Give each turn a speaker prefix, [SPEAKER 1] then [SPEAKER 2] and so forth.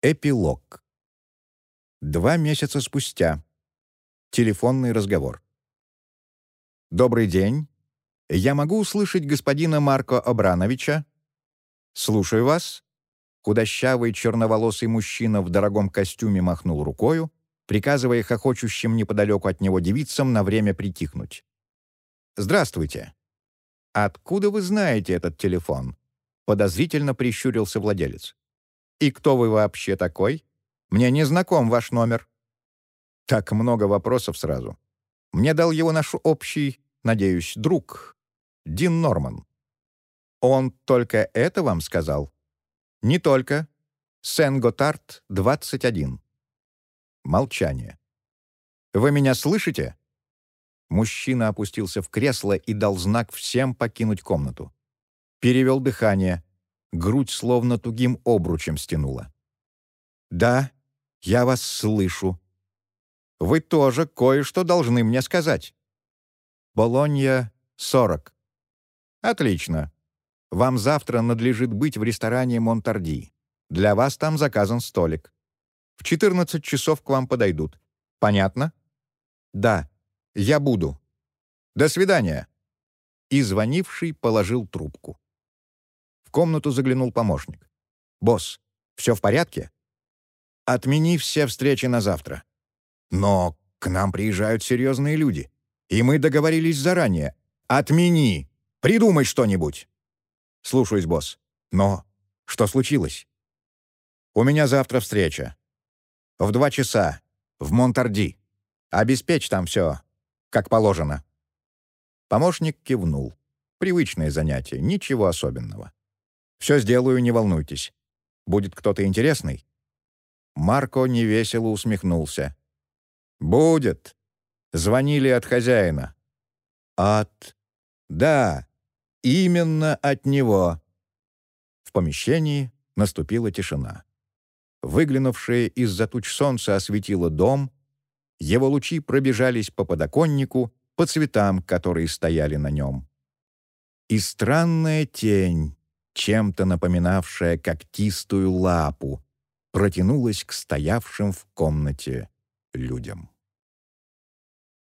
[SPEAKER 1] Эпилог. Два месяца спустя. Телефонный разговор. «Добрый день. Я могу услышать господина Марко Абрановича?» «Слушаю вас». Худощавый черноволосый мужчина в дорогом костюме махнул рукою, приказывая хохочущим неподалеку от него девицам на время притихнуть. «Здравствуйте. Откуда вы знаете этот телефон?» Подозрительно прищурился владелец. «И кто вы вообще такой? Мне не знаком ваш номер». Так много вопросов сразу. Мне дал его наш общий, надеюсь, друг, Дин Норман. Он только это вам сказал? Не только. Сен-Готард, 21. Молчание. «Вы меня слышите?» Мужчина опустился в кресло и дал знак всем покинуть комнату. Перевел дыхание, грудь словно тугим обручем стянула. «Да, я вас слышу. Вы тоже кое-что должны мне сказать. Болонья, 40. Отлично. Вам завтра надлежит быть в ресторане Монтарди. Для вас там заказан столик. В 14 часов к вам подойдут. Понятно? Да, я буду. До свидания. И звонивший положил трубку. В комнату заглянул помощник. «Босс, все в порядке?» «Отмени все встречи на завтра». «Но к нам приезжают серьезные люди, и мы договорились заранее. Отмени! Придумай что-нибудь!» «Слушаюсь, босс. Но что случилось?» «У меня завтра встреча. В два часа. В Монтарди. Обеспечь там все, как положено». Помощник кивнул. Привычное занятие, ничего особенного. Все сделаю, не волнуйтесь. Будет кто-то интересный?» Марко невесело усмехнулся. «Будет. Звонили от хозяина». «От...» «Да, именно от него». В помещении наступила тишина. Выглянувшее из-за туч солнца осветило дом, его лучи пробежались по подоконнику, по цветам, которые стояли на нем. И странная тень, чем-то напоминавшая когтистую лапу, протянулась к стоявшим в комнате людям.